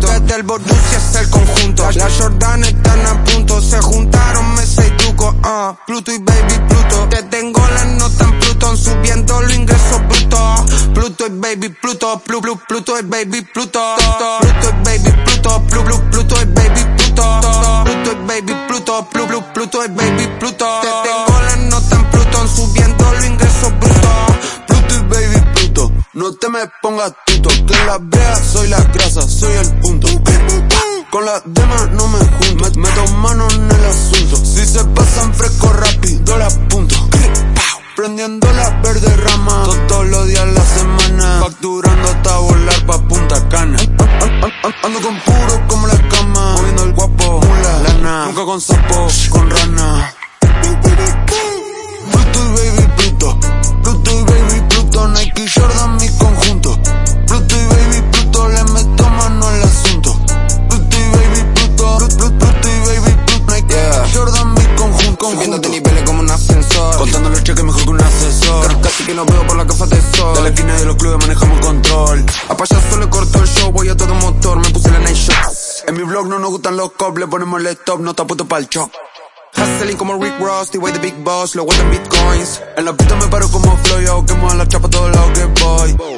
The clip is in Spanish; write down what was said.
Desde el Borussia hasta el conjunto. Las Jordan están a punto. Se juntaron meses y truco. Uh. Pluto y baby Pluto. Te tengo las notas en Pluton. Subiendo los ingresos brutos. Pluto y baby Pluto. Plu, Plu, Pluto y baby Pluto. Pluto y baby Pluto. Plu, Plu, Pluto y baby Pluto. Pluto y baby Pluto. Plu, Plu, Pluto y baby Pluto. Te tengo las notas en Pluton. Subiendo los ingresos. Pluto Pluto. No te me pongas tuto. Que en la brea soy la grasa. Soy el punto. Con las demás no me junto. Me- Meto mano en el asunto. Si se pasan fresco rápido, la punto. Prendiendo la verde rama. To- Todos los días la semana. Facturando hasta volar pa' Punta Cana. An- an- an- Ando con puro como la cama. Moviendo el guapo. Mula, lana. Nunca con sapo, con rana. Subiendo conjunto. niveles como un ascensor. Contando los cheques mejor que un asesor. Pero casi que no veo por la gafas de sol. De la esquina de los clubes manejamos control. A payaso le cortó el show, voy a todo motor, me puse la night. En mi blog no nos gustan los cops, le ponemos el stop, no está puesto para el shock. Hustling como Rick Ross, way the big boss, lo en bitcoins. En la pista me paro como flow, yo quemo a la chapa a todos lados que voy.